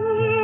you.